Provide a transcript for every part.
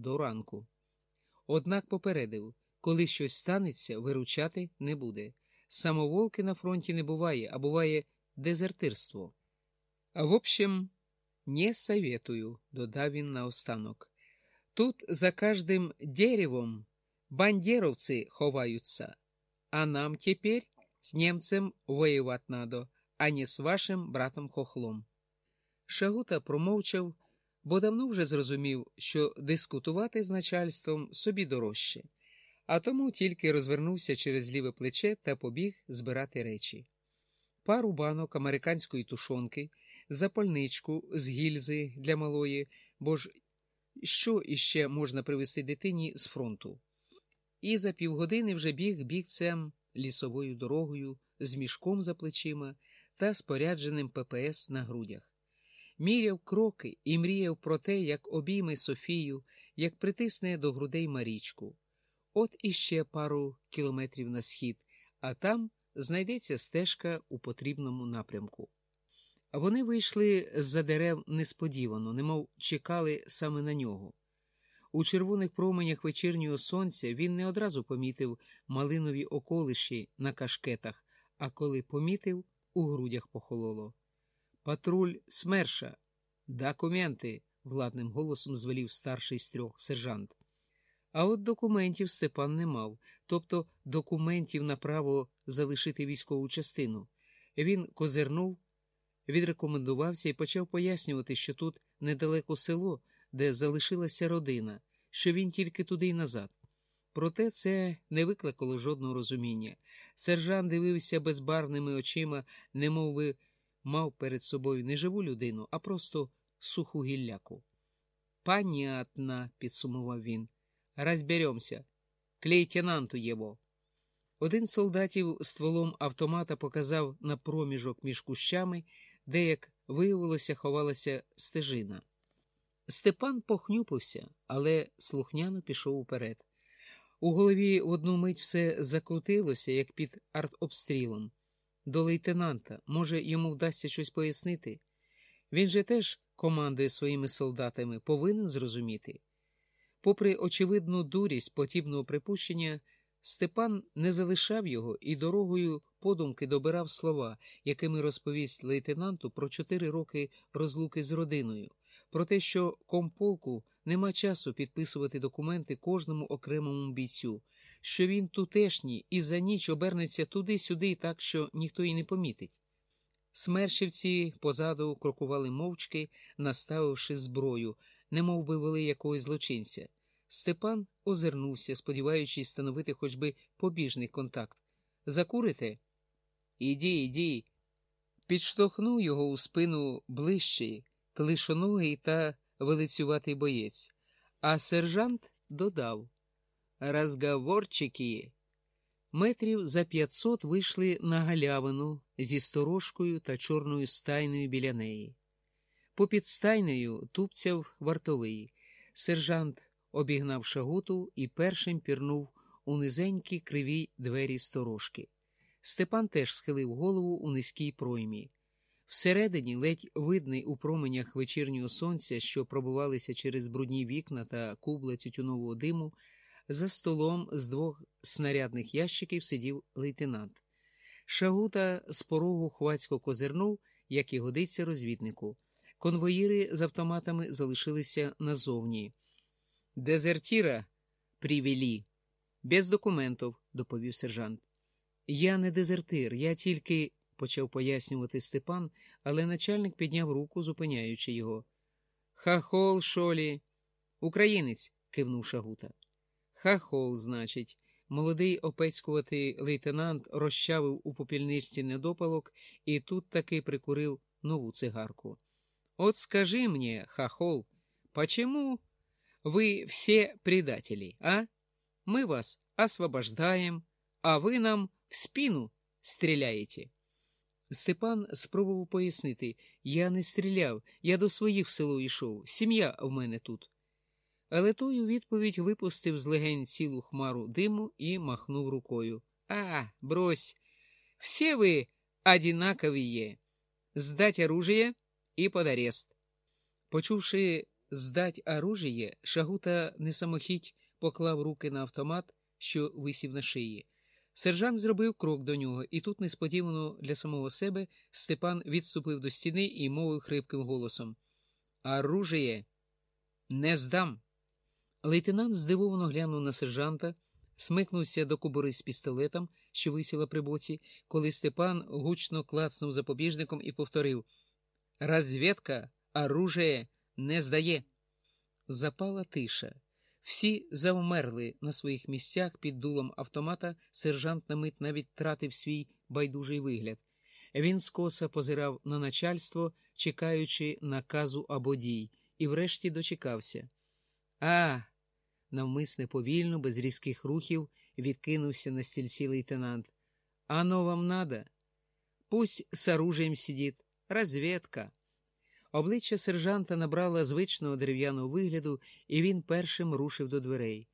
до ранку. Однак попередив, коли щось станеться, виручати не буде. Самоволки на фронті не буває, а буває дезертирство. А в общем, не советую, додав він наостанок. Тут за каждым деревом бандеровцы ховаются, а нам теперь с немцем воевать надо, а не з вашим братом хохлом. Шагута промовчав, бо давно вже зрозумів, що дискутувати з начальством собі дорожче, а тому тільки розвернувся через ліве плече та побіг збирати речі. Пару банок американської тушонки, запальничку з гільзи для малої, бо ж що іще можна привезти дитині з фронту. І за півгодини вже біг бігцем лісовою дорогою з мішком за плечима та спорядженим ППС на грудях. Міряв кроки і мріяв про те, як обійме Софію, як притисне до грудей Марічку. От іще пару кілометрів на схід, а там знайдеться стежка у потрібному напрямку. Вони вийшли з-за дерев несподівано, немов чекали саме на нього. У червоних променях вечірнього сонця він не одразу помітив малинові околиші на кашкетах, а коли помітив, у грудях похололо. Патруль смерша. Документи, владним голосом звелів старший з трьох сержант. А от документів Степан не мав, тобто документів на право залишити військову частину. Він козирнув, відрекомендувався і почав пояснювати, що тут недалеко село, де залишилася родина, що він тільки туди й назад. Проте це не викликало жодного розуміння. Сержант дивився безбарвними очима, немов би мав перед собою не живу людину, а просто суху гілляку. Понятно, підсумував він. Розберемося. К лейтенанту його. Один з солдатів стволом автомата показав на проміжок між кущами, де, як виявилося, ховалася стежина. Степан похнюпився, але слухняно пішов уперед. У голові в одну мить все закрутилося, як під артобстрілом. До лейтенанта, може, йому вдасться щось пояснити? Він же теж командує своїми солдатами, повинен зрозуміти. Попри очевидну дурість подібного припущення, Степан не залишав його і дорогою подумки добирав слова, якими розповість лейтенанту про чотири роки розлуки з родиною, про те, що комполку нема часу підписувати документи кожному окремому бійцю, що він тутешній і за ніч обернеться туди-сюди, так що ніхто й не помітить. Смершівці позаду крокували мовчки, наставивши зброю, немов би вели якогось злочинця. Степан озирнувся, сподіваючись становити хоч би побіжний контакт. Закурите? Іді, іді. Підштовхнув його у спину ближчий, клишоногий та велицюватий боєць, а сержант додав Розговорчики. Метрів за п'ятсот вийшли на галявину зі сторожкою та чорною стайною біля неї. Попід стайнею тупцяв вартовий. Сержант обігнав шагуту і першим пірнув у низенькі криві двері сторожки. Степан теж схилив голову у низькій проймі. Всередині, ледь видний у променях вечірнього сонця, що пробивалися через брудні вікна та кубла тютюнового диму, за столом з двох снарядних ящиків сидів лейтенант. Шагута з порогу хвацько козирнув, як і годиться розвіднику. Конвоїри з автоматами залишилися назовні. Дезертіра привели. Без документів, доповів сержант. Я не дезертир, я тільки, почав пояснювати Степан, але начальник підняв руку, зупиняючи його. Хахол, шолі. Українець, кивнув Шагута. Хахол, значить, молодий опецькуватий лейтенант розчавив у попільничці недопалок і тут таки прикурив нову цигарку. От скажи мені, хахол, почему вы все предатели, а? Мы вас освобождаем, а ви нам в спину стріляєте. Степан спробував пояснити я не стріляв, я до своїх в село йшов, сім'я в мене тут. Але той у відповідь випустив з легень цілу хмару диму і махнув рукою. А, брось, всі ви одинакові є. Здать оружие і под арест. Почувши здать оружіє, Шагута несамохідь поклав руки на автомат, що висів на шиї. Сержант зробив крок до нього, і тут, несподівано для самого себе, Степан відступив до стіни і мовив хрипким голосом Оружіє! Не здам. Лейтенант здивовано глянув на сержанта, смикнувся до кобури з пістолетом, що висіла при боці, коли Степан гучно клацнув запобіжником і повторив Розвідка, оружие не здає. Запала тиша. Всі завмерли на своїх місцях під дулом автомата, сержант на мить навіть тратив свій байдужий вигляд. Він скоса позирав на начальство, чекаючи наказу або дій, і врешті дочекався. А, навмисне повільно, без різких рухів, відкинувся на стільці лейтенант. Ано вам надо? Пусть с оружием сидит. Розвідка. Обличчя сержанта набрало звичного дерев'яного вигляду, і він першим рушив до дверей.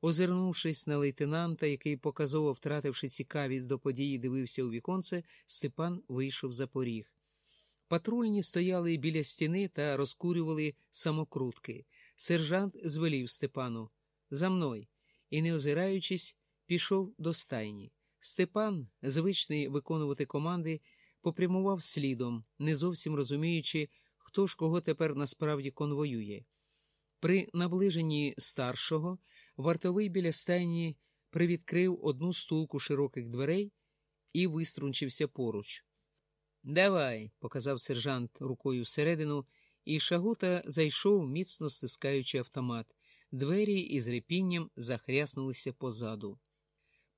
Озирнувшись на лейтенанта, який, показово втративши цікавість до події, дивився у віконце, Степан вийшов за поріг. Патрульні стояли біля стіни та розкурювали самокрутки. Сержант звелів Степану за мною і, не озираючись, пішов до стайні. Степан, звичний виконувати команди, попрямував слідом, не зовсім розуміючи, хто ж кого тепер насправді конвоює. При наближенні старшого вартовий біля стайні привідкрив одну стулку широких дверей і виструнчився поруч. Давай, показав сержант рукою всередину, і Шагута зайшов, міцно стискаючи автомат. Двері із репінням захряснулися позаду.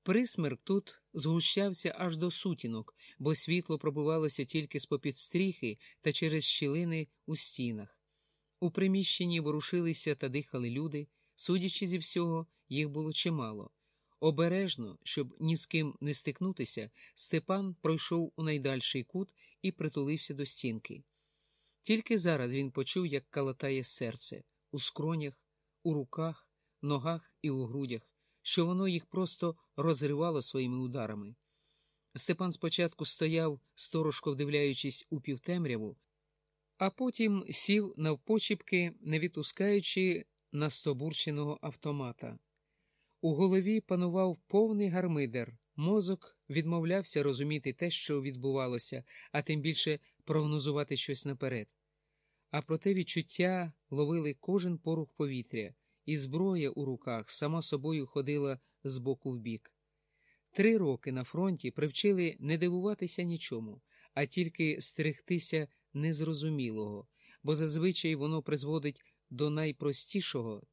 Присмерк тут згущався аж до сутінок, бо світло пробивалося тільки з попід стріхи та через щілини у стінах. У приміщенні ворушилися та дихали люди, судячи зі всього, їх було чимало. Обережно, щоб ні з ким не стикнутися, Степан пройшов у найдальший кут і притулився до стінки. Тільки зараз він почув, як калатає серце у скронях, у руках, ногах і у грудях що воно їх просто розривало своїми ударами. Степан спочатку стояв, сторожко вдивляючись у півтемряву, а потім сів навпочіпки, не відпускаючи настобурченого автомата. У голові панував повний гармидер, мозок відмовлявся розуміти те, що відбувалося, а тим більше прогнозувати щось наперед. А проте відчуття ловили кожен порух повітря і зброя у руках сама собою ходила з боку в бік. Три роки на фронті привчили не дивуватися нічому, а тільки стерегтися незрозумілого, бо зазвичай воно призводить до найпростішого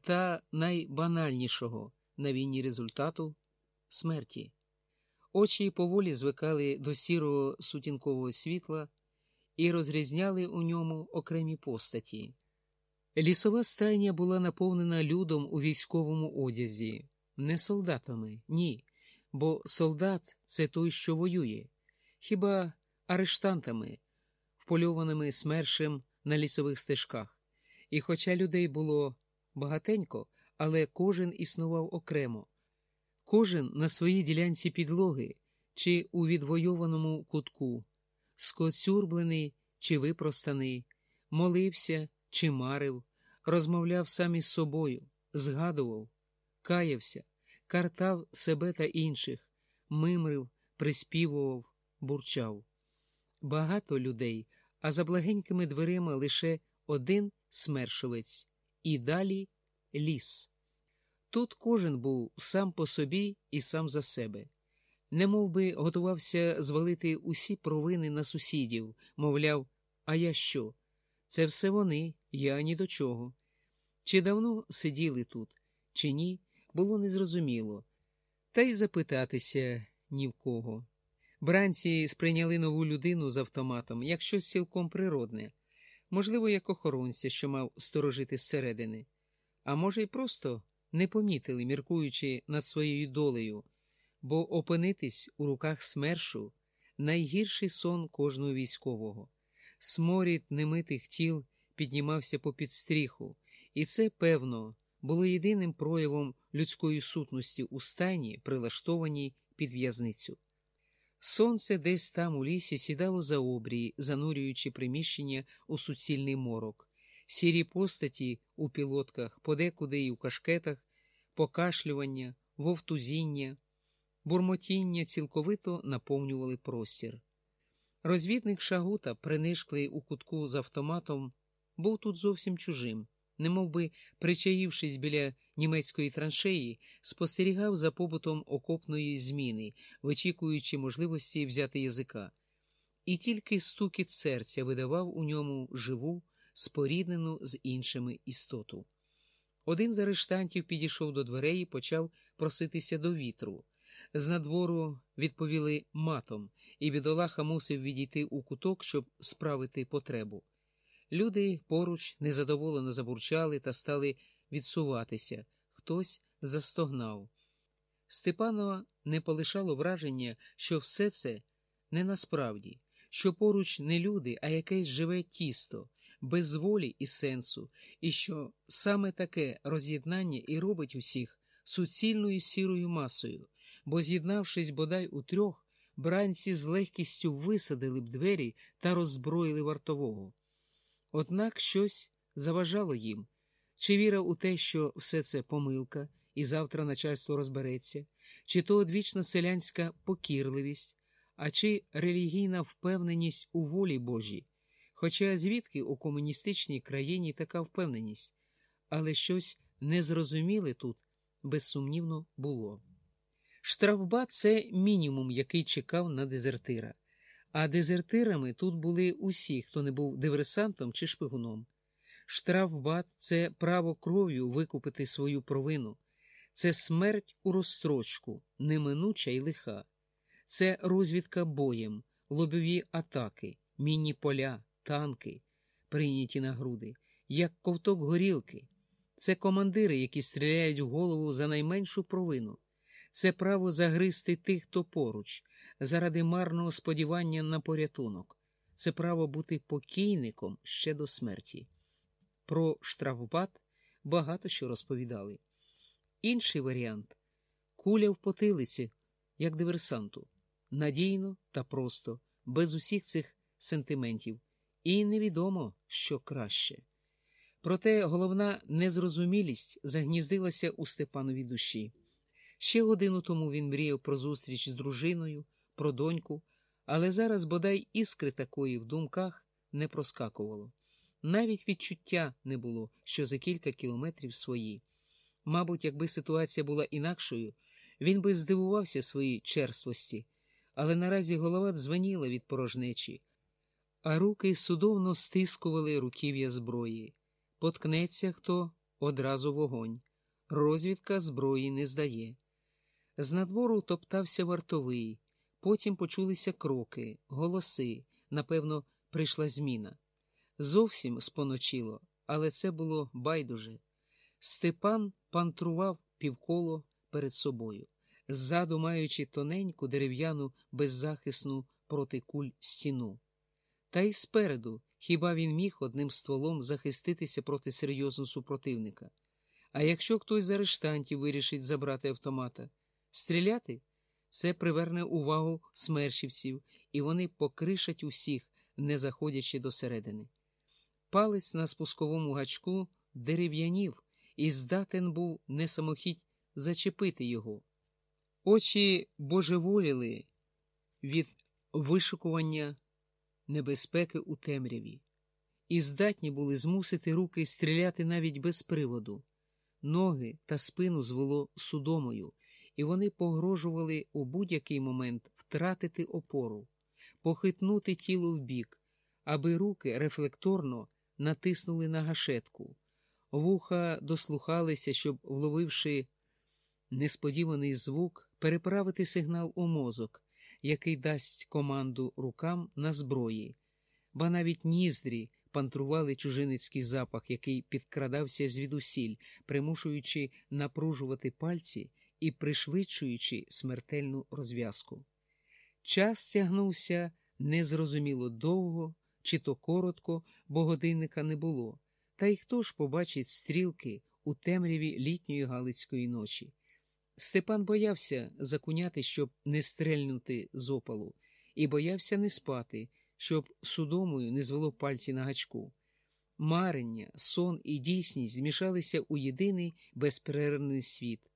та найбанальнішого на війні результату смерті. Очі поволі звикали до сірого сутінкового світла і розрізняли у ньому окремі постаті. Лісова стайня була наповнена людом у військовому одязі, не солдатами, ні, бо солдат це той, що воює, хіба арештантами, впольованими смершем на лісових стежках. І хоча людей було багатенько, але кожен існував окремо, кожен на своїй ділянці підлоги чи у відвойованому кутку, скоцюрблений чи випростаний, молився чи марив, розмовляв сам із собою, згадував, каявся, картав себе та інших, мимрив, приспівував, бурчав. Багато людей, а за благенькими дверима лише один смершовець, і далі ліс. Тут кожен був сам по собі і сам за себе. Не би готувався звалити усі провини на сусідів, мовляв, а я що? Це все вони, я ні до чого. Чи давно сиділи тут, чи ні, було незрозуміло, та й запитатися ні в кого. Бранці сприйняли нову людину з автоматом як щось цілком природне, можливо, як охоронця, що мав сторожити зсередини, а може, й просто не помітили, міркуючи над своєю долею, бо опинитись у руках смершу найгірший сон кожного військового. Сморід немитих тіл піднімався по підстріху, і це, певно, було єдиним проявом людської сутності у стані, прилаштованій під в'язницю. Сонце десь там у лісі сідало за обрії, занурюючи приміщення у суцільний морок. сірі постаті у пілотках, подекуди і у кашкетах, покашлювання, вовтузіння, бурмотіння цілковито наповнювали простір. Розвідник Шагута, принишклий у кутку з автоматом, був тут зовсім чужим, немов би, причаївшись біля німецької траншеї, спостерігав за побутом окопної зміни, вичікуючи можливості взяти язика. І тільки стукіт серця видавав у ньому живу, споріднену з іншими істоту. Один з арештантів підійшов до дверей і почав проситися до вітру. З надвору відповіли матом, і бідолаха мусив відійти у куток, щоб справити потребу. Люди поруч незадоволено забурчали та стали відсуватися. Хтось застогнав. Степанова не полишало враження, що все це не насправді, що поруч не люди, а якесь живе тісто, без волі і сенсу, і що саме таке роз'єднання і робить усіх суцільною сірою масою, бо, з'єднавшись бодай у трьох, бранці з легкістю висадили б двері та роззброїли вартового. Однак щось заважало їм, чи віра у те, що все це помилка, і завтра начальство розбереться, чи то одвічна селянська покірливість, а чи релігійна впевненість у волі Божій. Хоча звідки у комуністичній країні така впевненість, але щось незрозуміле тут, безсумнівно, було. Штрафбат це мінімум, який чекав на дезертира. А дезертирами тут були усі, хто не був диверсантом чи шпигуном. Штрафбат це право кров'ю викупити свою провину, це смерть у розстрочку, неминуча й лиха, це розвідка боєм, лобові атаки, мінні поля, танки, прийняті на груди, як ковток горілки. Це командири, які стріляють в голову за найменшу провину. Це право загризти тих, хто поруч, заради марного сподівання на порятунок, це право бути покійником ще до смерті. Про штрафбат багато що розповідали. Інший варіант куля в потилиці, як диверсанту, надійно та просто, без усіх цих сентиментів, і невідомо, що краще. Проте головна незрозумілість загніздилася у Степановій душі. Ще годину тому він мріяв про зустріч з дружиною, про доньку, але зараз бодай іскри такої в думках не проскакувало. Навіть відчуття не було, що за кілька кілометрів свої. Мабуть, якби ситуація була інакшою, він би здивувався своїй черствості, але наразі голова дзвеніла від порожнечі, а руки судовно стискували руків'я зброї. Поткнеться хто одразу вогонь. Розвідка зброї не здає. З надвору топтався вартовий, потім почулися кроки, голоси. Напевно, прийшла зміна. Зовсім споночило, але це було байдуже. Степан пантрував півколо перед собою, ззаду маючи тоненьку дерев'яну беззахисну проти куль стіну. Та й спереду хіба він міг одним стволом захиститися проти серйозного супротивника. А якщо хтось з арештантів вирішить забрати автомата, стріляти це приверне увагу смершівців, і вони покришать усіх, не заходячи до середини. Палець на спусковому гачку дерев'янів і здатен був не самохідь зачепити його. Очі божеволіли від вишукування небезпеки у темряві, і здатні були змусити руки стріляти навіть без приводу. Ноги та спину звело судомою, і вони погрожували у будь-який момент втратити опору, похитнути тіло вбік, аби руки рефлекторно натиснули на гашетку. Вуха дослухалися, щоб, вловивши несподіваний звук, переправити сигнал у мозок, який дасть команду рукам на зброї, ба навіть ніздрі пантрували чужиницький запах, який підкрадався звідусіль, примушуючи напружувати пальці і пришвидшуючи смертельну розв'язку. Час тягнувся незрозуміло довго чи то коротко, бо годинника не було. Та й хто ж побачить стрілки у темряві літньої Галицької ночі? Степан боявся закуняти, щоб не стрельнути з опалу, і боявся не спати, щоб судомою не звело пальці на гачку. марення, сон і дійсність змішалися у єдиний безперервний світ.